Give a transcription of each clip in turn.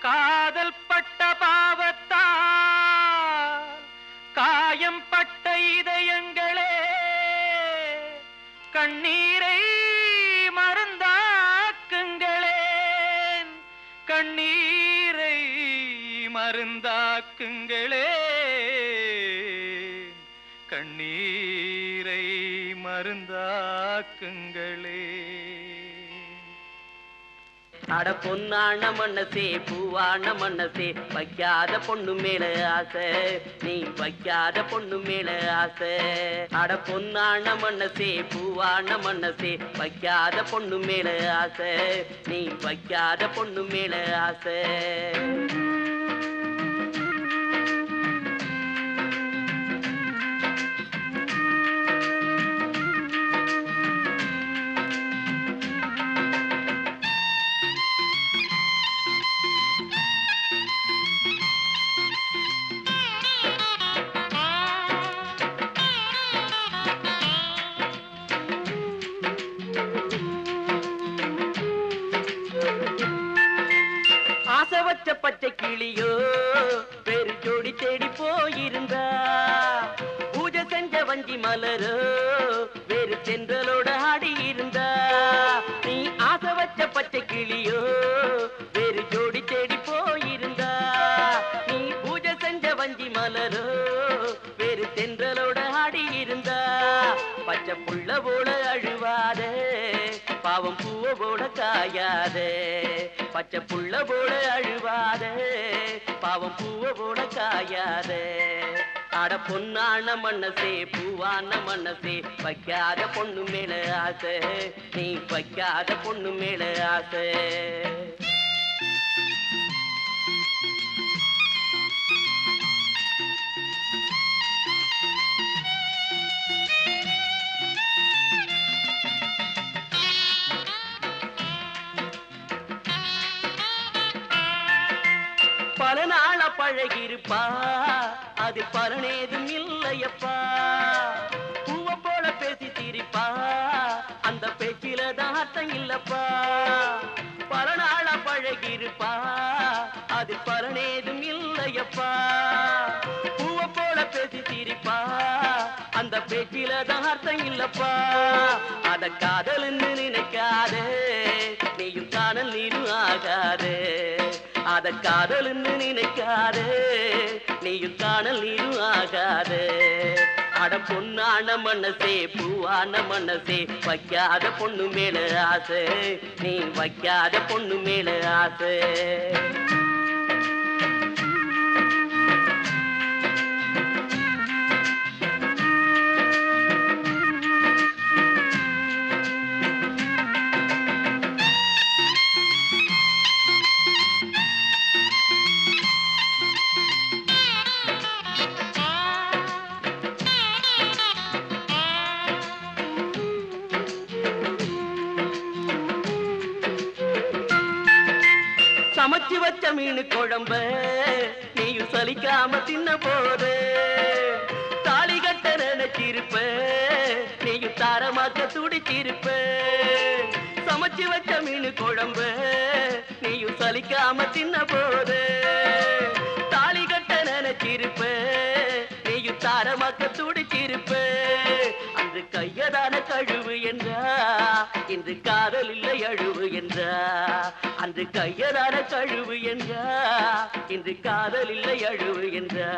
காதல் பட்ட பாவத்தால் காயம் பட்ட இதயங்களே கண்ணீரை மருந்தாக்குங்களேன். கண்ணீரை மருந்தாக்குங்களே கண்ணீரை மருந்தாக்குங்களே. அட பொன்னான மனசே பூவான மனசே வைக்காத பொண்ணு மேல ஆசை. நீ வைக்காத பொண்ணு மேல ஆசை. அட பொன்னான மனசே பூவான மனசே வைக்காத பொண்ணு மேல ஆசை. நீ வைக்காத பொண்ணு மேல ஆசை. கிளியோ பெரு ஜோடி தேடி போயிருந்தா. பூஜை செஞ்ச வஞ்சி மலரோ வேறு சென்றலோட ஆடி இருந்தா. நீ ஆசை வச்ச பச்சை கிளியோ வேறு ஜோடி தேடி போயிருந்தா. நீ பூஜை செஞ்ச வஞ்சி மலரோ வேறு சென்றலோட ஆடி இருந்தா. பச்சை புள்ள போல அழுவாதே. பாவம் பூவ போல காயாதே. பச்சை புள்ள போல அழுவாதே. பாவம் பூவ போல காயாதே. அட பொன்னான மனசே பூவான மனசே வைக்காத பொண்ணு மேல ஆசை. நீ வைக்காத பொண்ணு மேல ஆசை. பல நாள பழகிருப்பா அது பலனேதும் இல்லையப்பா. பூவ போல பேசி திரிப்பா அந்த பேச்சில தாத்தம் இல்லப்பா. பல நாள பழகிருப்பா அது பலனேதும் இல்லையப்பா. பூவ போல பேசி திரிப்பா அந்த பேச்சில தாத்தம் இல்லப்பா. அத காதல்னு நினைக்காதே. நீயும் காணல் அத காதல்னு நினைக்காதே. நீயும் காணல் நீரும் ஆகாதே. அட பொண்ணான மனசே பூவான மனசே வைக்காத பொண்ணு மேல ஆசை. நீ வைக்காத பொண்ணு மேல ஆசை. சமைச்சு வச்ச மீன் குழம்ப. நீயும் சலிக்காம தின்ன போது. தாலி கட்ட நினைச்சிருப்ப நீயும் தாரமாக்க துடிச்சிருப்ப சமைச்சு வச்ச மீன் குழம்ப. நீயும் சலிக்காம தின்ன போது. தாலி கட்ட நினைச்சிருப்ப நீயும் தாரமாக்க துடிச்சிருப்பேன் கையதான கழுவு என்றா? இன்று காதல் இல்லை அழுவு என்றா? அன்று கையதான கழுவு என்றா? இன்று காதல் இல்லை அழுவு என்றா?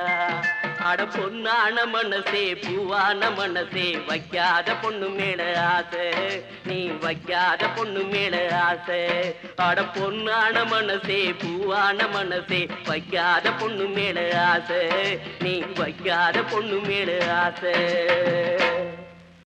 அட பொன்னான மனசே பூவான மனசே வைக்காத பொண்ணு மேல ஆசை. நீ வைக்காத பொண்ணு மேல ஆசை. அட பொன்னான மனசே பூவான மனசே வைக்காத பொண்ணு மேல ஆசை. நீ வைக்காத பொண்ணு மேல ஆசை.